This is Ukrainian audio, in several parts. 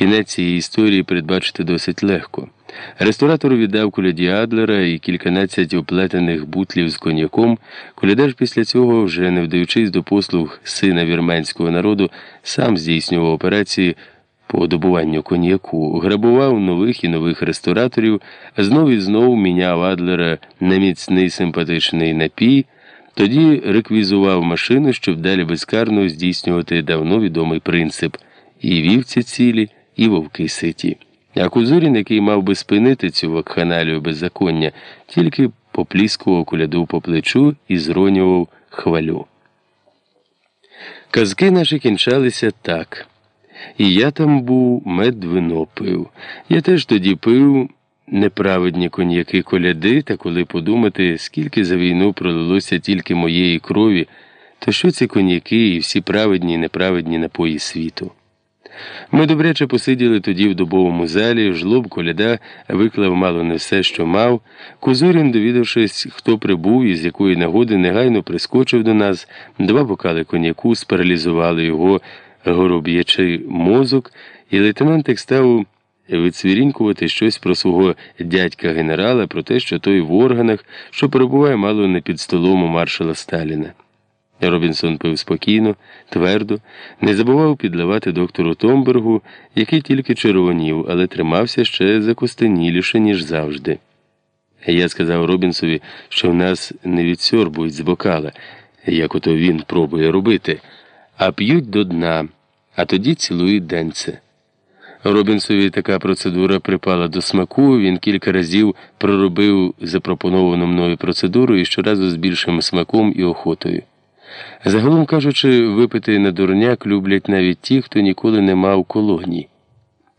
Кінець цієї історії передбачити досить легко. Ресторатор віддав куляді Адлера і кільканадцять оплетених бутлів з коньяком. Коляда після цього, вже не вдаючись до послуг сина вірменського народу, сам здійснював операції по добуванню коньяку, грабував нових і нових рестораторів, знов і знов міняв Адлера на міцний симпатичний напій, тоді реквізував машину, щоб далі безкарно здійснювати давно відомий принцип і вівці цілі, і вовки ситі. А Кузурін, який мав би спинити цю вакханалію беззаконня, тільки попліскував куляду по плечу і зронював хвалю. Казки наші кінчалися так. І я там був, мед вино пив. Я теж тоді пив неправедні коньяки коляди, та коли подумати, скільки за війну пролилося тільки моєї крові, то що ці коньяки і всі праведні і неправедні напої світу. Ми добряче посиділи тоді в дубовому залі, жлоб коляда виклав мало не все, що мав. Кузурін, довідавшись, хто прибув і з якої нагоди негайно прискочив до нас, два бокали коньяку спаралізували його гороб'ячий мозок, і лейтенант став відсвірінькувати щось про свого дядька генерала, про те, що той в органах, що перебуває мало не під столом у маршала Сталіна. Робінсон пив спокійно, твердо, не забував підливати доктору Томбергу, який тільки червонів, але тримався ще закостеніліше, ніж завжди. Я сказав Робінсові, що в нас не відсьорбують з бокала, як ото він пробує робити, а п'ють до дна, а тоді цілують денце. Робінсові така процедура припала до смаку, він кілька разів проробив запропоновану мною процедуру і щоразу з більшим смаком і охотою. Загалом кажучи, випити на дурняк люблять навіть ті, хто ніколи не мав колоній.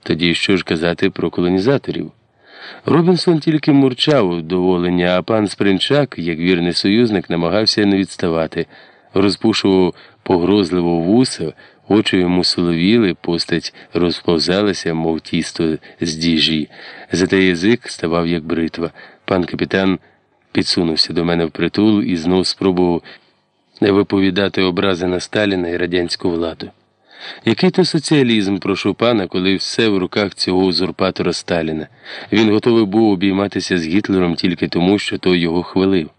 Тоді що ж казати про колонізаторів? Робінсон тільки мурчав вдоволення, а пан Спринчак, як вірний союзник, намагався не відставати, розпушував погрозливо вуса, очі йому соловіли, постать розповзалася, мов тісто з діжі. Зате язик ставав як бритва. Пан капітан підсунувся до мене в притул і знов спробував не виповідати образи на Сталіна і радянську владу. Який то соціалізм прошу пана, коли все в руках цього узурпатора Сталіна? Він готовий був обійматися з Гітлером тільки тому, що той його хвалив.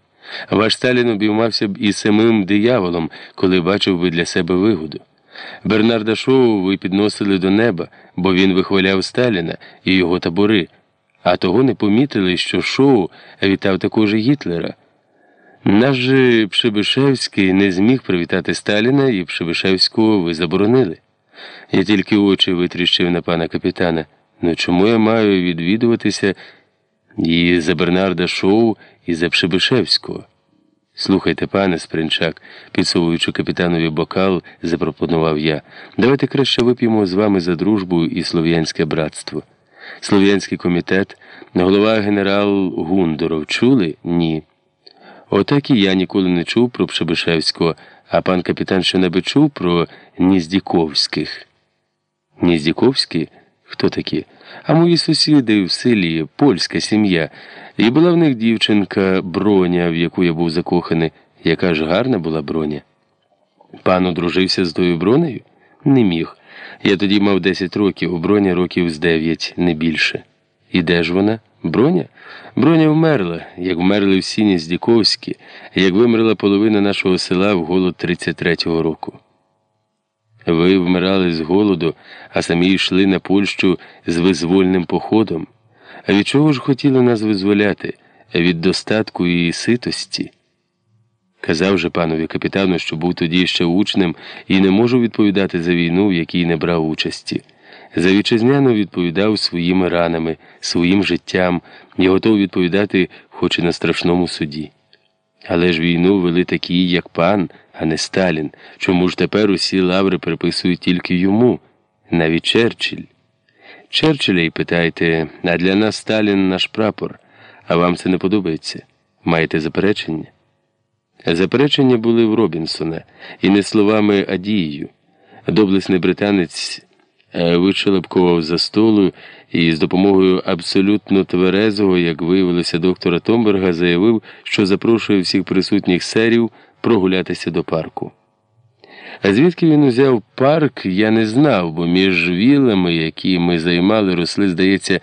Ваш Сталін обіймався б і самим дияволом, коли бачив би для себе вигоду. Бернарда Шоу ви підносили до неба, бо він вихваляв Сталіна і його табори, а того не помітили, що шоу вітав також Гітлера. Наш же Пшебишевський не зміг привітати Сталіна, і Пшебишевського ви заборонили. Я тільки очі витріщив на пана капітана. Ну чому я маю відвідуватися і за Бернарда Шоу, і за Пшебишевського? Слухайте, пане Спринчак, підсовуючи капітанові бокал, запропонував я. Давайте краще вип'ємо з вами за дружбу і слов'янське братство. Слов'янський комітет, голова генерал Гундоров чули? Ні. Отак і я ніколи не чув про Пшебишевського, а пан капітан що небудь чув про Ніздіковських. Ніздіковські? Хто такі? А мої сусіди в селі, польська сім'я. І була в них дівчинка броня, в яку я був закоханий. Яка ж гарна була броня. Пан одружився з тою бронею? Не міг. Я тоді мав 10 років, броня років з 9, не більше. І де ж вона? Броня? Броня вмерла, як вмерли всі Ніздіковські, як вимерла половина нашого села в голод 33-го року. Ви вмирали з голоду, а самі йшли на Польщу з визвольним походом. А від чого ж хотіли нас визволяти? Від достатку і ситості? Казав же панові капітану, що був тоді ще учнем і не можу відповідати за війну, в якій не брав участі. За вітчизняну відповідав своїми ранами, своїм життям і готов відповідати хоч і на страшному суді. Але ж війну вели такі, як пан, а не Сталін. Чому ж тепер усі лаври приписують тільки йому, навіть Черчилль? Черчилля й питайте, а для нас Сталін наш прапор, а вам це не подобається? Маєте заперечення? Заперечення були в Робінсона, і не словами, а дією. Доблесний британець. Е, вичелепкував за столу і з допомогою абсолютно тверезого, як виявилося доктора Томберга, заявив, що запрошує всіх присутніх серів прогулятися до парку. А звідки він узяв парк, я не знав, бо між вілами, які ми займали, росли, здається,